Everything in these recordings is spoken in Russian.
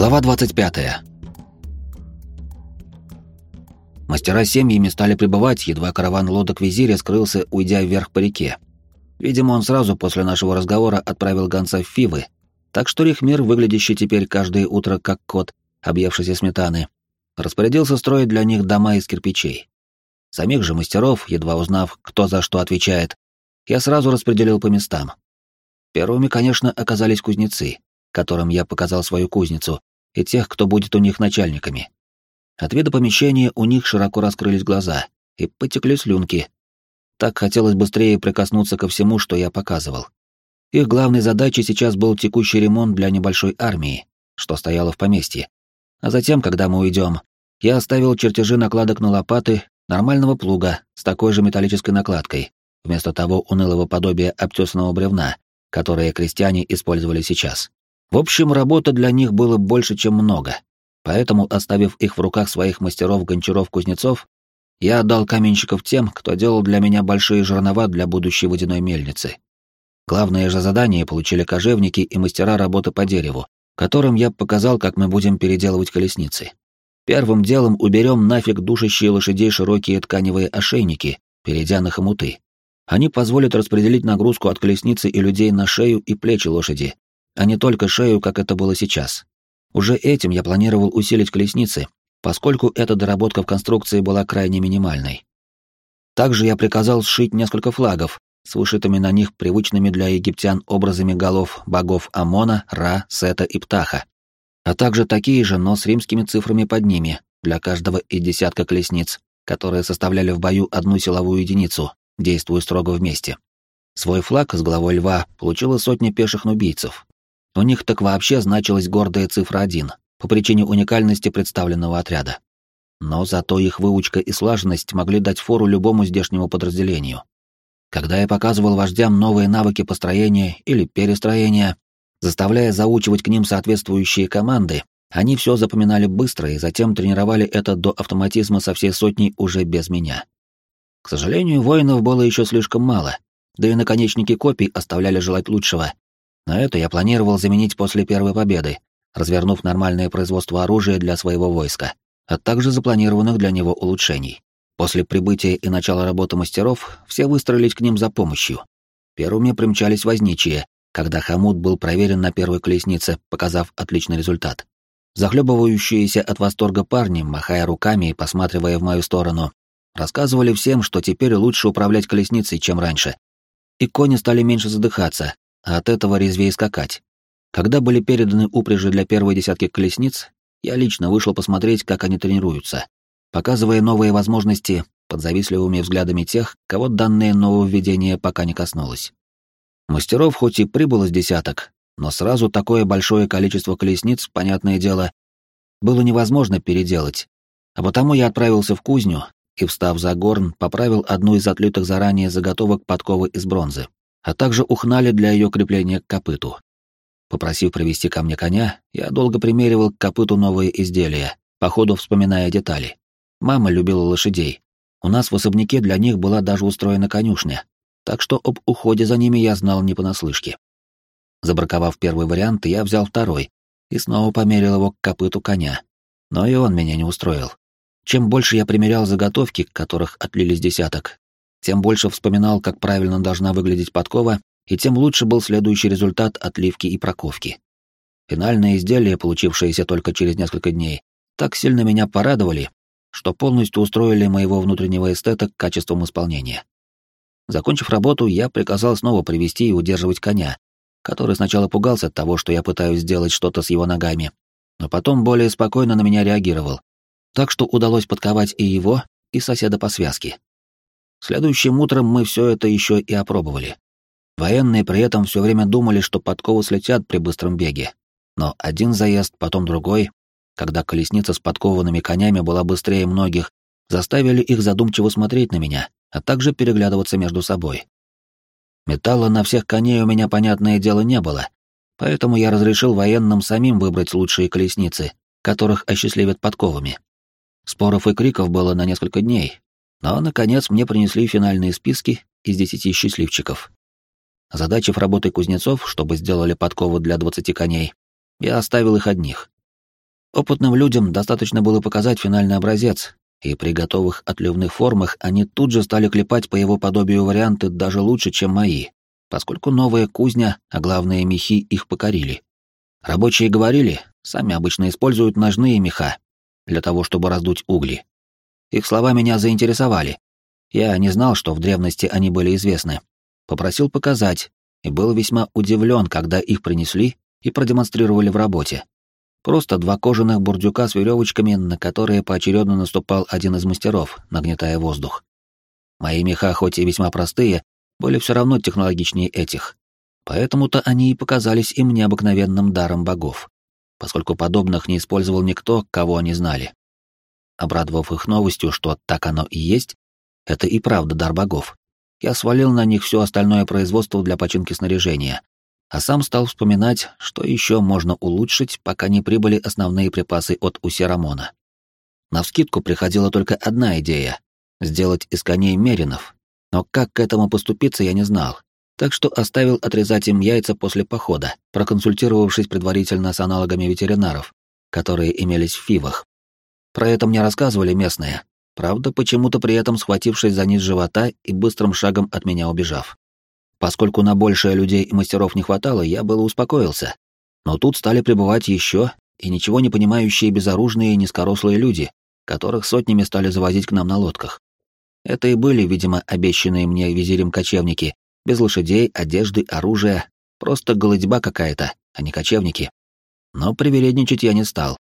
Глава 25. Мастера семьями стали прибывать, едва караван лодок визиря скрылся, уйдя вверх по реке. Видимо, он сразу после нашего разговора отправил гонца в Фивы, так что Рихмир, выглядящий теперь каждое утро как кот, объевшийся сметаны, распорядился строить для них дома из кирпичей. Самих же мастеров, едва узнав, кто за что отвечает, я сразу распределил по местам. Первыми, конечно, оказались кузнецы — которым я показал свою кузницу, и тех, кто будет у них начальниками. От вида помещения у них широко раскрылись глаза, и потекли слюнки. Так хотелось быстрее прикоснуться ко всему, что я показывал. Их главной задачей сейчас был текущий ремонт для небольшой армии, что стояло в поместье. А затем, когда мы уйдем, я оставил чертежи накладок на лопаты нормального плуга с такой же металлической накладкой, вместо того унылого подобия обтесанного бревна, которое крестьяне использовали сейчас. В общем, работы для них было больше, чем много. Поэтому, оставив их в руках своих мастеров-гончаров-кузнецов, я отдал каменщиков тем, кто делал для меня большие жернова для будущей водяной мельницы. Главное же задание получили кожевники и мастера работы по дереву, которым я показал, как мы будем переделывать колесницы. Первым делом уберем нафиг душащие лошадей широкие тканевые ошейники, перейдя на хомуты. Они позволят распределить нагрузку от колесницы и людей на шею и плечи лошади, а не только шею, как это было сейчас. Уже этим я планировал усилить колесницы, поскольку эта доработка в конструкции была крайне минимальной. Также я приказал сшить несколько флагов с вышитыми на них привычными для египтян образами голов богов Амона, Ра, Сета и Птаха, а также такие же, но с римскими цифрами под ними, для каждого из десятка колесниц, которые составляли в бою одну силовую единицу, действуя строго вместе. Свой флаг с головой льва получила сотня пеших нубийцев, у них так вообще значилась гордая цифра 1 по причине уникальности представленного отряда. Но зато их выучка и слаженность могли дать фору любому здешнему подразделению. Когда я показывал вождям новые навыки построения или перестроения, заставляя заучивать к ним соответствующие команды, они все запоминали быстро и затем тренировали это до автоматизма со всей сотней уже без меня. К сожалению, воинов было еще слишком мало, да и наконечники копий оставляли желать лучшего, но это я планировал заменить после первой победы, развернув нормальное производство оружия для своего войска, а также запланированных для него улучшений. После прибытия и начала работы мастеров все выстроились к ним за помощью. Первыми примчались возничие, когда хомут был проверен на первой колеснице, показав отличный результат. Захлебывающиеся от восторга парни, махая руками и посматривая в мою сторону, рассказывали всем, что теперь лучше управлять колесницей, чем раньше. И кони стали меньше задыхаться, а от этого резвее скакать. Когда были переданы упряжи для первой десятки колесниц, я лично вышел посмотреть, как они тренируются, показывая новые возможности под завистливыми взглядами тех, кого данное нововведение пока не коснулось. Мастеров хоть и прибыло с десяток, но сразу такое большое количество колесниц, понятное дело, было невозможно переделать, а потому я отправился в кузню и, встав за горн, поправил одну из отлитых заранее заготовок подковы из бронзы а также ухнали для ее крепления к копыту. Попросив провести ко мне коня, я долго примеривал к копыту новые изделия, по ходу вспоминая детали. Мама любила лошадей. У нас в особняке для них была даже устроена конюшня, так что об уходе за ними я знал не понаслышке. Забраковав первый вариант, я взял второй и снова померил его к копыту коня. Но и он меня не устроил. Чем больше я примерял заготовки, которых отлились десяток, тем больше вспоминал, как правильно должна выглядеть подкова, и тем лучше был следующий результат отливки и проковки. Финальные изделия, получившиеся только через несколько дней, так сильно меня порадовали, что полностью устроили моего внутреннего эстета к качествам исполнения. Закончив работу, я приказал снова привести и удерживать коня, который сначала пугался от того, что я пытаюсь сделать что-то с его ногами, но потом более спокойно на меня реагировал, так что удалось подковать и его, и соседа по связке. Следующим утром мы все это еще и опробовали. Военные при этом все время думали, что подковы слетят при быстром беге. Но один заезд, потом другой, когда колесница с подкованными конями была быстрее многих, заставили их задумчиво смотреть на меня, а также переглядываться между собой. Металла на всех коней у меня, понятное дело, не было, поэтому я разрешил военным самим выбрать лучшие колесницы, которых осчастливят подковами. Споров и криков было на несколько дней, но, наконец, мне принесли финальные списки из десяти счастливчиков. Задачив работы кузнецов, чтобы сделали подковы для двадцати коней, я оставил их одних. Опытным людям достаточно было показать финальный образец, и при готовых отливных формах они тут же стали клепать по его подобию варианты даже лучше, чем мои, поскольку новая кузня, а главное мехи, их покорили. Рабочие говорили, сами обычно используют ножные меха для того, чтобы раздуть угли. Их слова меня заинтересовали. Я не знал, что в древности они были известны. Попросил показать, и был весьма удивлен, когда их принесли и продемонстрировали в работе. Просто два кожаных бурдюка с веревочками, на которые поочередно наступал один из мастеров, нагнетая воздух. Мои меха, хоть и весьма простые, были все равно технологичнее этих. Поэтому-то они и показались им необыкновенным даром богов, поскольку подобных не использовал никто, кого они знали. Обрадовав их новостью, что так оно и есть, это и правда дар богов, я свалил на них все остальное производство для починки снаряжения, а сам стал вспоминать, что еще можно улучшить, пока не прибыли основные припасы от Усерамона. Навскидку приходила только одна идея — сделать из коней меринов, но как к этому поступиться я не знал, так что оставил отрезать им яйца после похода, проконсультировавшись предварительно с аналогами ветеринаров, которые имелись в фивах. Про это мне рассказывали местные, правда, почему-то при этом схватившись за низ живота и быстрым шагом от меня убежав. Поскольку на большее людей и мастеров не хватало, я было успокоился. Но тут стали прибывать еще и ничего не понимающие безоружные низкорослые люди, которых сотнями стали завозить к нам на лодках. Это и были, видимо, обещанные мне визирем кочевники, без лошадей, одежды, оружия, просто голодьба какая-то, а не кочевники. Но привередничать я не стал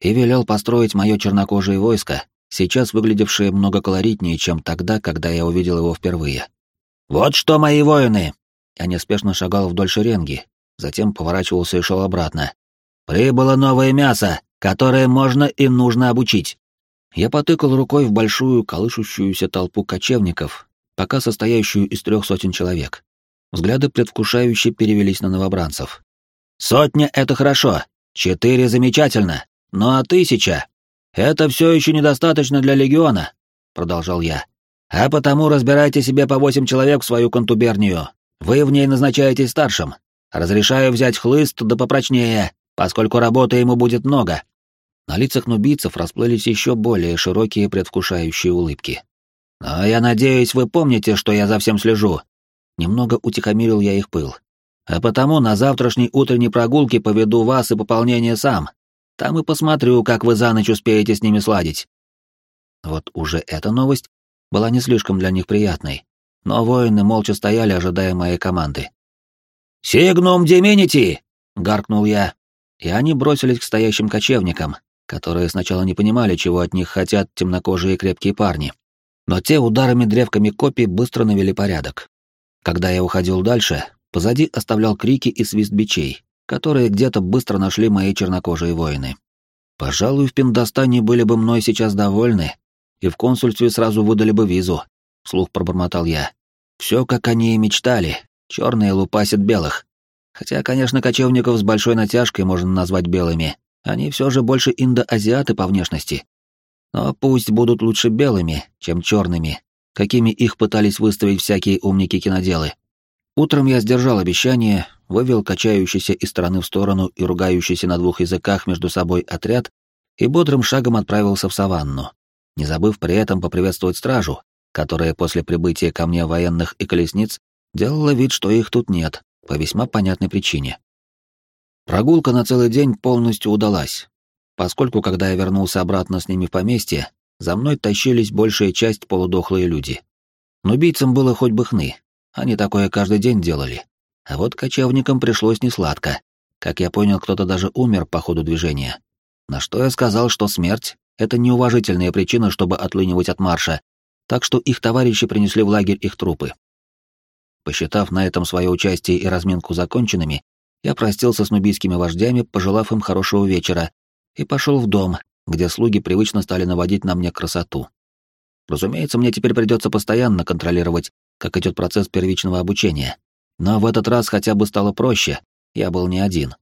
и велел построить мое чернокожее войско, сейчас выглядевшее много колоритнее, чем тогда, когда я увидел его впервые. «Вот что, мои воины!» Я неспешно шагал вдоль шеренги, затем поворачивался и шел обратно. «Прибыло новое мясо, которое можно и нужно обучить!» Я потыкал рукой в большую колышущуюся толпу кочевников, пока состоящую из трех сотен человек. Взгляды предвкушающе перевелись на новобранцев. «Сотня — это хорошо, четыре — замечательно, ну а тысяча — это все еще недостаточно для легиона», — продолжал я. А потому разбирайте себе по восемь человек в свою контубернию. Вы в ней назначаетесь старшим. Разрешаю взять хлыст да попрочнее, поскольку работы ему будет много». На лицах нубийцев расплылись еще более широкие предвкушающие улыбки. «Но я надеюсь, вы помните, что я за всем слежу». Немного утихомирил я их пыл. «А потому на завтрашней утренней прогулке поведу вас и пополнение сам. Там и посмотрю, как вы за ночь успеете с ними сладить». Вот уже эта новость была не слишком для них приятной, но воины молча стояли, ожидая моей команды. «Сигнум Деминити!» — гаркнул я, и они бросились к стоящим кочевникам, которые сначала не понимали, чего от них хотят темнокожие крепкие парни. Но те ударами древками копий быстро навели порядок. Когда я уходил дальше, позади оставлял крики и свист бичей, которые где-то быстро нашли мои чернокожие воины. Пожалуй, в Пиндостане были бы мной сейчас довольны, и в консульстве сразу выдали бы визу», — вслух пробормотал я. «Все, как они и мечтали. Черные лупасят белых. Хотя, конечно, кочевников с большой натяжкой можно назвать белыми. Они все же больше индоазиаты по внешности. Но пусть будут лучше белыми, чем черными, какими их пытались выставить всякие умники-киноделы. Утром я сдержал обещание, вывел качающийся из стороны в сторону и ругающийся на двух языках между собой отряд и бодрым шагом отправился в саванну не забыв при этом поприветствовать стражу, которая после прибытия ко мне военных и колесниц делала вид, что их тут нет, по весьма понятной причине. Прогулка на целый день полностью удалась, поскольку, когда я вернулся обратно с ними в поместье, за мной тащились большая часть полудохлые люди. Но убийцам было хоть бы хны, они такое каждый день делали. А вот кочевникам пришлось несладко. Как я понял, кто-то даже умер по ходу движения. На что я сказал, что смерть это неуважительная причина, чтобы отлынивать от марша, так что их товарищи принесли в лагерь их трупы. Посчитав на этом свое участие и разминку законченными, я простился с нубийскими вождями, пожелав им хорошего вечера, и пошел в дом, где слуги привычно стали наводить на мне красоту. Разумеется, мне теперь придется постоянно контролировать, как идет процесс первичного обучения. Но в этот раз хотя бы стало проще, я был не один.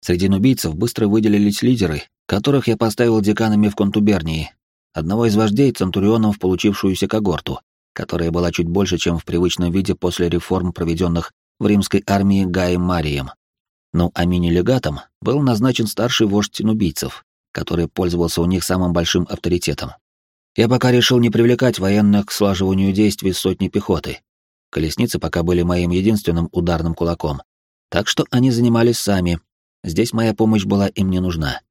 Среди нубийцев быстро выделились лидеры, которых я поставил деканами в контубернии, одного из вождей центурионов, получившуюся когорту, которая была чуть больше, чем в привычном виде после реформ, проведенных в римской армии Гаем Марием. Ну а мини-легатом был назначен старший вождь нубийцев, который пользовался у них самым большим авторитетом. Я пока решил не привлекать военных к слаживанию действий сотни пехоты. Колесницы пока были моим единственным ударным кулаком. Так что они занимались сами. Здесь моя помощь была им не нужна.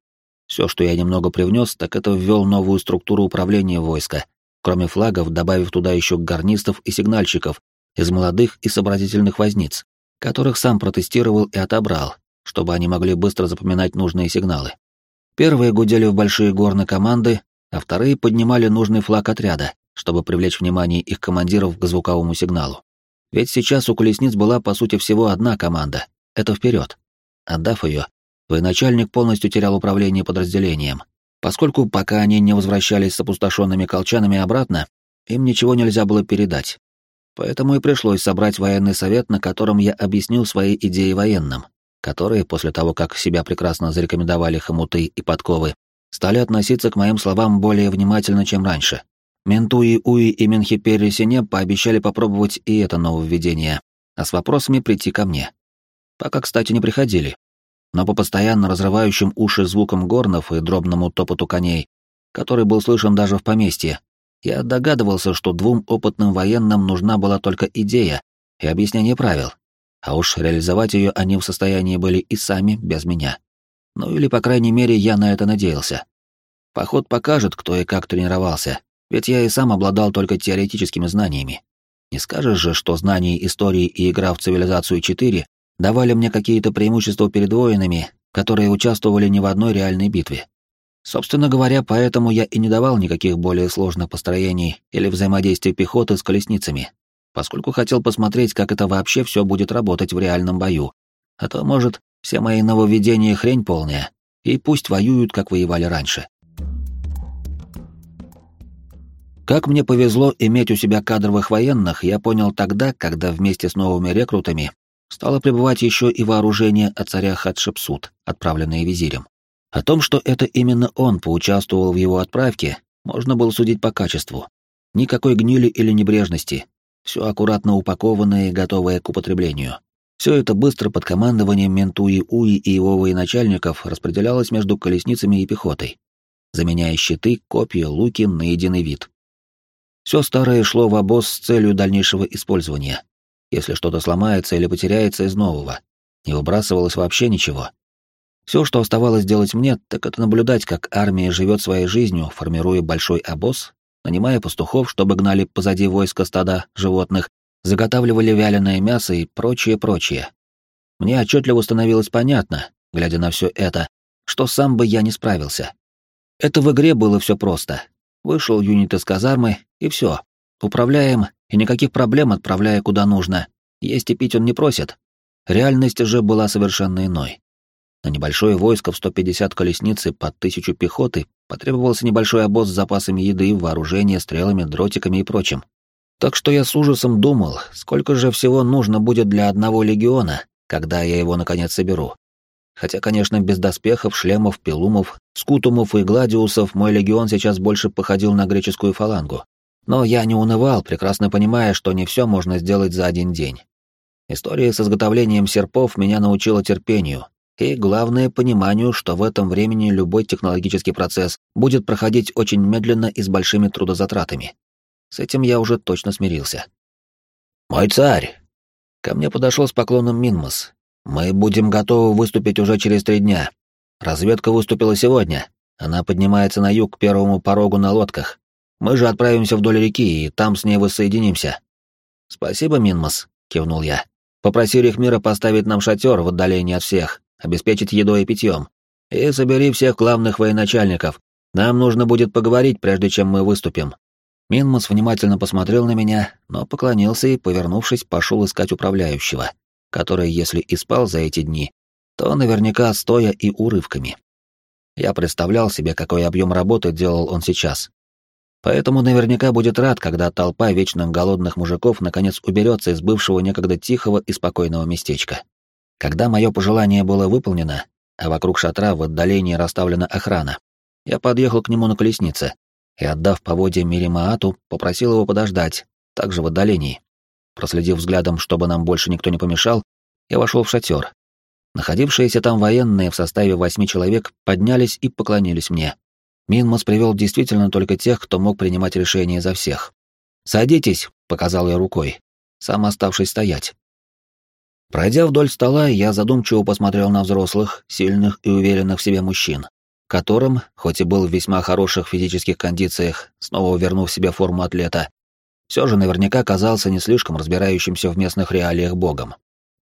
Все, что я немного привнес, так это ввел новую структуру управления войска, кроме флагов, добавив туда еще гарнистов и сигнальщиков из молодых и сообразительных возниц, которых сам протестировал и отобрал, чтобы они могли быстро запоминать нужные сигналы. Первые гудели в большие горны команды, а вторые поднимали нужный флаг отряда, чтобы привлечь внимание их командиров к звуковому сигналу. Ведь сейчас у колесниц была, по сути, всего одна команда — это вперед. Отдав ее, военачальник полностью терял управление подразделением, поскольку пока они не возвращались с опустошенными колчанами обратно, им ничего нельзя было передать. Поэтому и пришлось собрать военный совет, на котором я объяснил свои идеи военным, которые, после того, как себя прекрасно зарекомендовали хомуты и подковы, стали относиться к моим словам более внимательно, чем раньше. Ментуи Уи и Менхиперри Сине пообещали попробовать и это нововведение, а с вопросами прийти ко мне. Пока, кстати, не приходили. Но по постоянно разрывающим уши звукам горнов и дробному топоту коней, который был слышен даже в поместье, я догадывался, что двум опытным военным нужна была только идея и объяснение правил, а уж реализовать ее они в состоянии были и сами, без меня. Ну или, по крайней мере, я на это надеялся. Поход покажет, кто и как тренировался, ведь я и сам обладал только теоретическими знаниями. Не скажешь же, что знания истории и игра в цивилизацию 4 давали мне какие-то преимущества перед воинами, которые участвовали не в одной реальной битве. Собственно говоря, поэтому я и не давал никаких более сложных построений или взаимодействия пехоты с колесницами, поскольку хотел посмотреть, как это вообще все будет работать в реальном бою. А то, может, все мои нововведения хрень полная, и пусть воюют, как воевали раньше. Как мне повезло иметь у себя кадровых военных, я понял тогда, когда вместе с новыми рекрутами стало прибывать еще и вооружение от царя Хатшепсут, отправленное визирем. О том, что это именно он поучаствовал в его отправке, можно было судить по качеству. Никакой гнили или небрежности. Все аккуратно упакованное и готовое к употреблению. Все это быстро под командованием Ментуи Уи и его военачальников распределялось между колесницами и пехотой, заменяя щиты, копья, луки на единый вид. Все старое шло в обоз с целью дальнейшего использования. Если что-то сломается или потеряется из нового, не выбрасывалось вообще ничего. Все, что оставалось делать мне, так это наблюдать, как армия живет своей жизнью, формируя большой обоз, нанимая пастухов, чтобы гнали позади войска стада животных, заготавливали вяленое мясо и прочее-прочее. Мне отчетливо становилось понятно, глядя на все это, что сам бы я не справился. Это в игре было все просто. Вышел юнит из казармы, и все. Управляем, и никаких проблем отправляя куда нужно. Есть и пить он не просит. Реальность же была совершенно иной. На небольшое войско в 150 колесниц и под тысячу пехоты потребовался небольшой обоз с запасами еды, вооружения, стрелами, дротиками и прочим. Так что я с ужасом думал, сколько же всего нужно будет для одного легиона, когда я его наконец соберу. Хотя, конечно, без доспехов, шлемов, пилумов, скутумов и гладиусов мой легион сейчас больше походил на греческую фалангу. Но я не унывал, прекрасно понимая, что не все можно сделать за один день. История с изготовлением серпов меня научила терпению, и, главное, пониманию, что в этом времени любой технологический процесс будет проходить очень медленно и с большими трудозатратами. С этим я уже точно смирился. «Мой царь!» Ко мне подошел с поклоном Минмас, мы будем готовы выступить уже через три дня. Разведка выступила сегодня. Она поднимается на юг к первому порогу на лодках. Мы же отправимся вдоль реки, и там с ней воссоединимся. Спасибо, Минмас, кивнул я. Попроси Рихмира поставить нам шатер в отдалении от всех, обеспечить едой и питьем. И собери всех главных военачальников. Нам нужно будет поговорить, прежде чем мы выступим. Минмас внимательно посмотрел на меня, но поклонился и, повернувшись, пошел искать управляющего который, если и спал за эти дни, то наверняка стоя и урывками. Я представлял себе, какой объем работы делал он сейчас. Поэтому наверняка будет рад, когда толпа вечно голодных мужиков наконец уберется из бывшего некогда тихого и спокойного местечка. Когда мое пожелание было выполнено, а вокруг шатра в отдалении расставлена охрана, я подъехал к нему на колеснице и, отдав поводья Миримаату, попросил его подождать, также в отдалении. Проследив взглядом, чтобы нам больше никто не помешал, я вошел в шатер. Находившиеся там военные в составе восьми человек поднялись и поклонились мне. Минмас привел действительно только тех, кто мог принимать решения за всех. «Садитесь», — показал я рукой, сам оставшись стоять. Пройдя вдоль стола, я задумчиво посмотрел на взрослых, сильных и уверенных в себе мужчин, которым, хоть и был в весьма хороших физических кондициях, снова вернув себе форму атлета, все же наверняка казался не слишком разбирающимся в местных реалиях богом.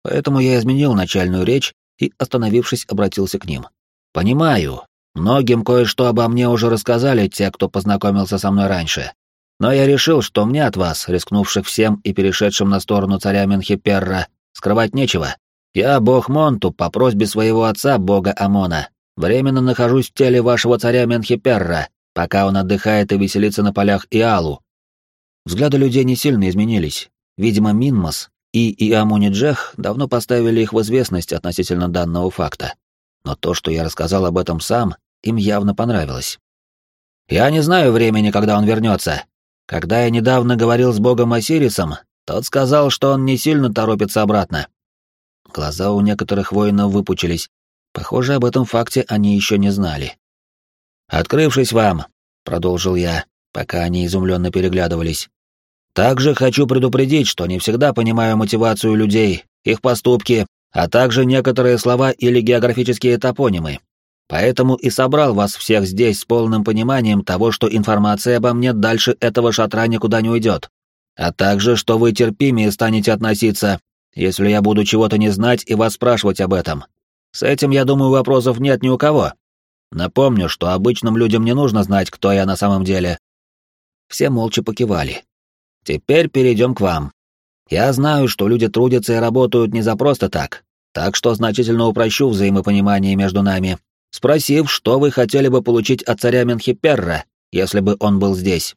Поэтому я изменил начальную речь и, остановившись, обратился к ним. «Понимаю, многим кое-что обо мне уже рассказали те, кто познакомился со мной раньше. Но я решил, что мне от вас, рискнувших всем и перешедшим на сторону царя Менхиперра, скрывать нечего. Я бог Монту по просьбе своего отца, бога Амона. Временно нахожусь в теле вашего царя Менхиперра, пока он отдыхает и веселится на полях Иалу. Взгляды людей не сильно изменились. Видимо, Минмас и Иамуни Джех давно поставили их в известность относительно данного факта. Но то, что я рассказал об этом сам, им явно понравилось. «Я не знаю времени, когда он вернется. Когда я недавно говорил с богом Осирисом, тот сказал, что он не сильно торопится обратно. Глаза у некоторых воинов выпучились. Похоже, об этом факте они еще не знали. «Открывшись вам», — продолжил я, пока они изумленно переглядывались, «также хочу предупредить, что не всегда понимаю мотивацию людей, их поступки, а также некоторые слова или географические топонимы. Поэтому и собрал вас всех здесь с полным пониманием того, что информация обо мне дальше этого шатра никуда не уйдет. А также, что вы терпимее станете относиться, если я буду чего-то не знать и вас спрашивать об этом. С этим, я думаю, вопросов нет ни у кого. Напомню, что обычным людям не нужно знать, кто я на самом деле. Все молча покивали. Теперь перейдем к вам. Я знаю, что люди трудятся и работают не за просто так, так что значительно упрощу взаимопонимание между нами спросив, что вы хотели бы получить от царя Менхиперра, если бы он был здесь.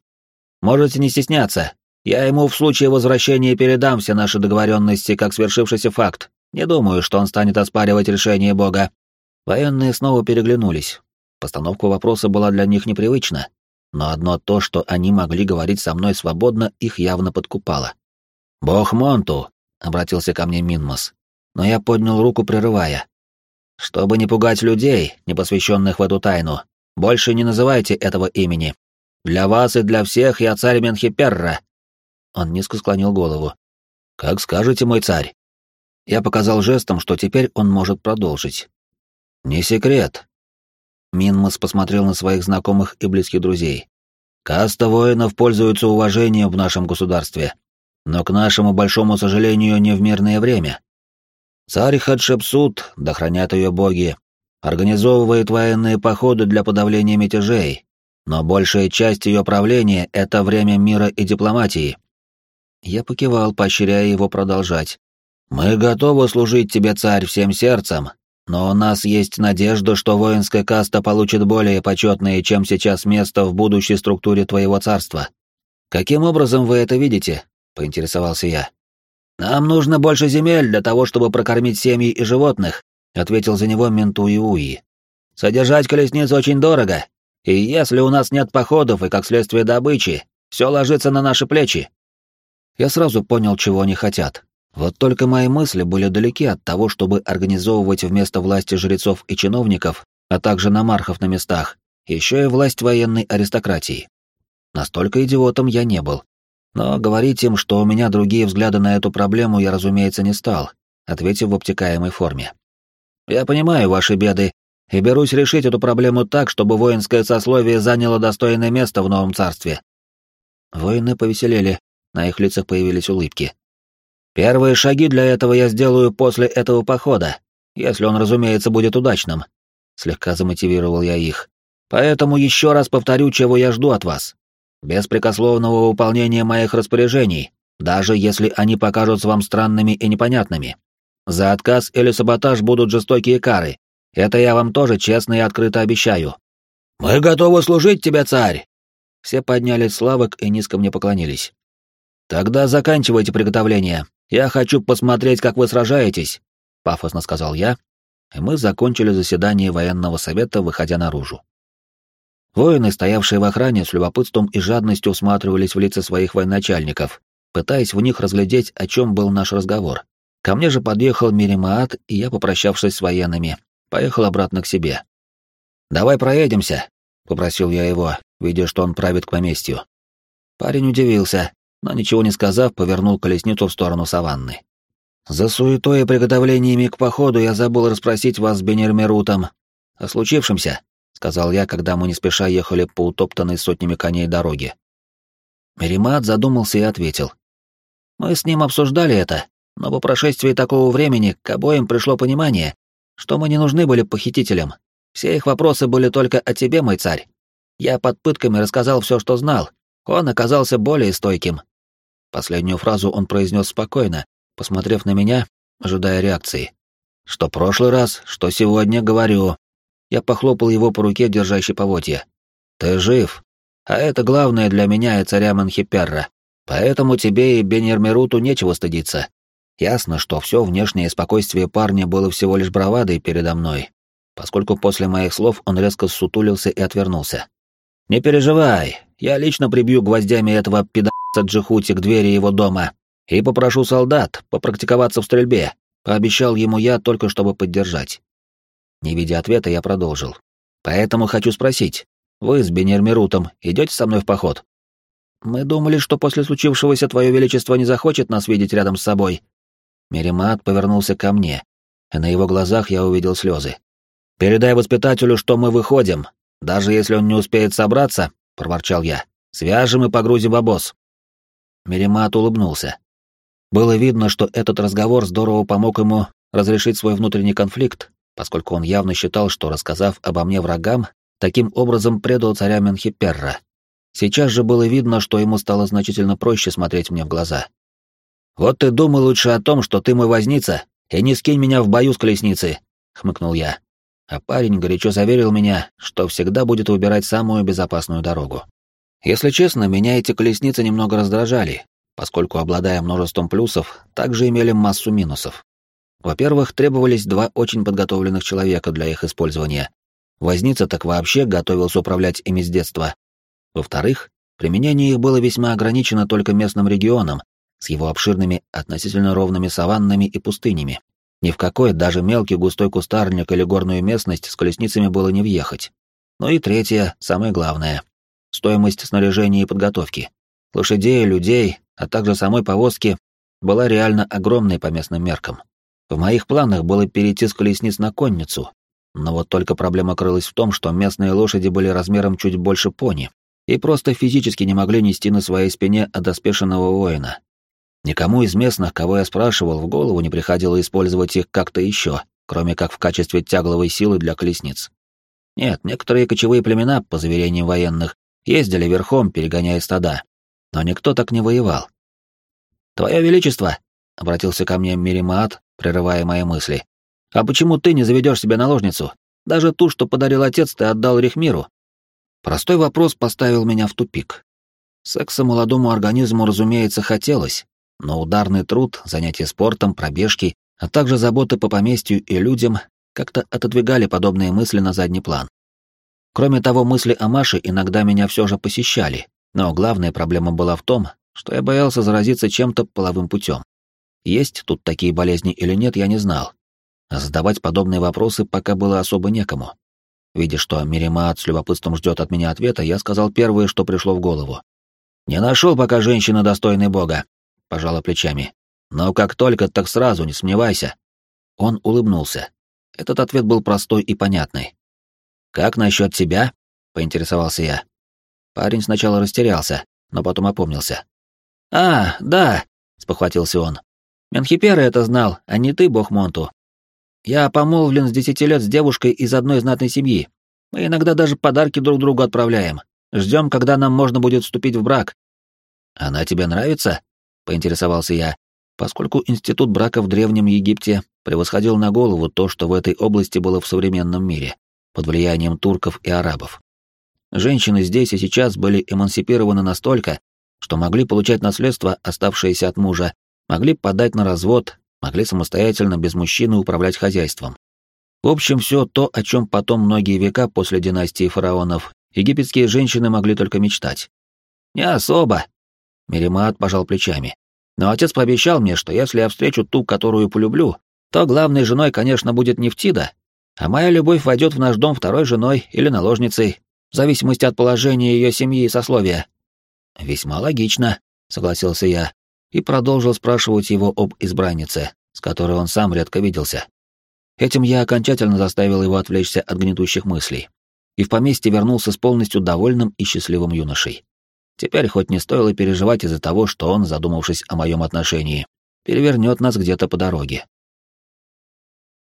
Можете не стесняться. Я ему в случае возвращения передам все наши договоренности как свершившийся факт. Не думаю, что он станет оспаривать решение Бога. Военные снова переглянулись. Постановка вопроса была для них непривычна, но одно то, что они могли говорить со мной свободно, их явно подкупало. «Бог Монту!» — обратился ко мне Минмос, но я поднял руку, прерывая. Чтобы не пугать людей, не посвященных в эту тайну, больше не называйте этого имени. Для вас и для всех я царь Менхиперра. Он низко склонил голову. Как скажете, мой царь. Я показал жестом, что теперь он может продолжить. Не секрет. Минмас посмотрел на своих знакомых и близких друзей. Каста воинов пользуется уважением в нашем государстве, но к нашему большому сожалению не в мирное время. Царь Хатшепсут, да хранят ее боги, организовывает военные походы для подавления мятежей, но большая часть ее правления — это время мира и дипломатии. Я покивал, поощряя его продолжать. «Мы готовы служить тебе, царь, всем сердцем, но у нас есть надежда, что воинская каста получит более почетное, чем сейчас место в будущей структуре твоего царства. Каким образом вы это видите?» — поинтересовался я. «Нам нужно больше земель для того, чтобы прокормить семьи и животных», — ответил за него Ментуиуи. «Содержать колесниц очень дорого, и если у нас нет походов и, как следствие, добычи, все ложится на наши плечи». Я сразу понял, чего они хотят. Вот только мои мысли были далеки от того, чтобы организовывать вместо власти жрецов и чиновников, а также намархов на местах, еще и власть военной аристократии. Настолько идиотом я не был. Но говорить им, что у меня другие взгляды на эту проблему, я, разумеется, не стал, ответив в обтекаемой форме. «Я понимаю ваши беды и берусь решить эту проблему так, чтобы воинское сословие заняло достойное место в новом царстве». Воины повеселели, на их лицах появились улыбки. «Первые шаги для этого я сделаю после этого похода, если он, разумеется, будет удачным», — слегка замотивировал я их. «Поэтому еще раз повторю, чего я жду от вас беспрекословного выполнения моих распоряжений, даже если они покажутся вам странными и непонятными. За отказ или саботаж будут жестокие кары. Это я вам тоже честно и открыто обещаю. Мы готовы служить тебе, царь. Все поднялись с лавок и низко мне поклонились. Тогда заканчивайте приготовление. Я хочу посмотреть, как вы сражаетесь, пафосно сказал я, и мы закончили заседание военного совета, выходя наружу. Воины, стоявшие в охране, с любопытством и жадностью всматривались в лица своих военачальников, пытаясь в них разглядеть, о чем был наш разговор. Ко мне же подъехал Миримаат, и я, попрощавшись с военными, поехал обратно к себе. «Давай проедемся», — попросил я его, видя, что он правит к поместью. Парень удивился, но ничего не сказав, повернул колесницу в сторону саванны. «За суетой и приготовлениями к походу я забыл расспросить вас с Бенермерутом о случившемся», — сказал я, когда мы не спеша ехали по утоптанной сотнями коней дороге. Меримат задумался и ответил. «Мы с ним обсуждали это, но по прошествии такого времени к обоим пришло понимание, что мы не нужны были похитителям. Все их вопросы были только о тебе, мой царь. Я под пытками рассказал все, что знал. Он оказался более стойким». Последнюю фразу он произнес спокойно, посмотрев на меня, ожидая реакции. «Что прошлый раз, что сегодня, говорю». Я похлопал его по руке, держащей поводья. «Ты жив, а это главное для меня и царя Манхиперра. Поэтому тебе и Бенермеруту нечего стыдиться. Ясно, что все внешнее спокойствие парня было всего лишь бравадой передо мной, поскольку после моих слов он резко сутулился и отвернулся. «Не переживай, я лично прибью гвоздями этого пидаса Джихути к двери его дома и попрошу солдат попрактиковаться в стрельбе», пообещал ему я только чтобы поддержать. Не видя ответа, я продолжил. «Поэтому хочу спросить, вы с Бенермерутом идете со мной в поход? Мы думали, что после случившегося Твое Величество не захочет нас видеть рядом с собой. Меримат повернулся ко мне, и на его глазах я увидел слезы. Передай воспитателю, что мы выходим, даже если он не успеет собраться, проворчал я. Свяжем и погрузим в обоз. Меримат улыбнулся. Было видно, что этот разговор здорово помог ему разрешить свой внутренний конфликт, поскольку он явно считал, что, рассказав обо мне врагам, таким образом предал царя Менхиперра. Сейчас же было видно, что ему стало значительно проще смотреть мне в глаза. «Вот ты думай лучше о том, что ты мой возница, и не скинь меня в бою с колесницы», — хмыкнул я. А парень горячо заверил меня, что всегда будет выбирать самую безопасную дорогу. Если честно, меня эти колесницы немного раздражали, поскольку, обладая множеством плюсов, также имели массу минусов. Во-первых, требовались два очень подготовленных человека для их использования, Возница так вообще готовился управлять ими с детства. Во-вторых, применение их было весьма ограничено только местным регионом, с его обширными, относительно ровными саваннами и пустынями. Ни в какой, даже мелкий густой кустарник или горную местность с колесницами было не въехать. Ну и третье, самое главное — стоимость снаряжения и подготовки. Лошадей, людей, а также самой повозки была реально огромной по местным меркам. В моих планах было перейти с колесниц на конницу, но вот только проблема крылась в том, что местные лошади были размером чуть больше пони и просто физически не могли нести на своей спине одоспешенного воина. Никому из местных, кого я спрашивал, в голову не приходило использовать их как-то еще, кроме как в качестве тягловой силы для колесниц. Нет, некоторые кочевые племена, по заверениям военных, ездили верхом, перегоняя стада, но никто так не воевал. «Твое Величество!» — обратился ко мне Миримаат, прерывая мои мысли. А почему ты не заведешь себе наложницу? Даже ту, что подарил отец, ты отдал Рихмиру. Простой вопрос поставил меня в тупик. Секса молодому организму, разумеется, хотелось, но ударный труд, занятия спортом, пробежки, а также заботы по поместью и людям как-то отодвигали подобные мысли на задний план. Кроме того, мысли о Маше иногда меня все же посещали, но главная проблема была в том, что я боялся заразиться чем-то половым путем. Есть тут такие болезни или нет, я не знал, а задавать подобные вопросы пока было особо некому. Видя, что Миримаат с любопытством ждет от меня ответа, я сказал первое, что пришло в голову. «Не нашел пока женщины достойной бога», — пожала плечами. «Но как только, так сразу, не сомневайся». Он улыбнулся. Этот ответ был простой и понятный. «Как насчет тебя?» — поинтересовался я. Парень сначала растерялся, но потом опомнился. «А, да», — спохватился он. «Менхипера это знал, а не ты, бог Монту. Я помолвлен с десяти лет с девушкой из одной знатной семьи. Мы иногда даже подарки друг другу отправляем. Ждем, когда нам можно будет вступить в брак. Она тебе нравится? Поинтересовался я, поскольку институт брака в Древнем Египте превосходил на голову то, что в этой области было в современном мире, под влиянием турков и арабов. Женщины здесь и сейчас были эмансипированы настолько, что могли получать наследство, оставшееся от мужа, могли подать на развод, могли самостоятельно без мужчины управлять хозяйством. В общем, все то, о чем потом многие века после династии фараонов египетские женщины могли только мечтать. «Не особо», — Меримат пожал плечами. Но отец пообещал мне, что если я встречу ту, которую полюблю, то главной женой, конечно, будет Нефтида, а моя любовь войдет в наш дом второй женой или наложницей, в зависимости от положения ее семьи и сословия. Весьма логично, согласился я и продолжил спрашивать его об избраннице, с которой он сам редко виделся. Этим я окончательно заставил его отвлечься от гнетущих мыслей. И в поместье вернулся с полностью довольным и счастливым юношей. Теперь хоть не стоило переживать из-за того, что он, задумавшись о моем отношении, перевернет нас где-то по дороге.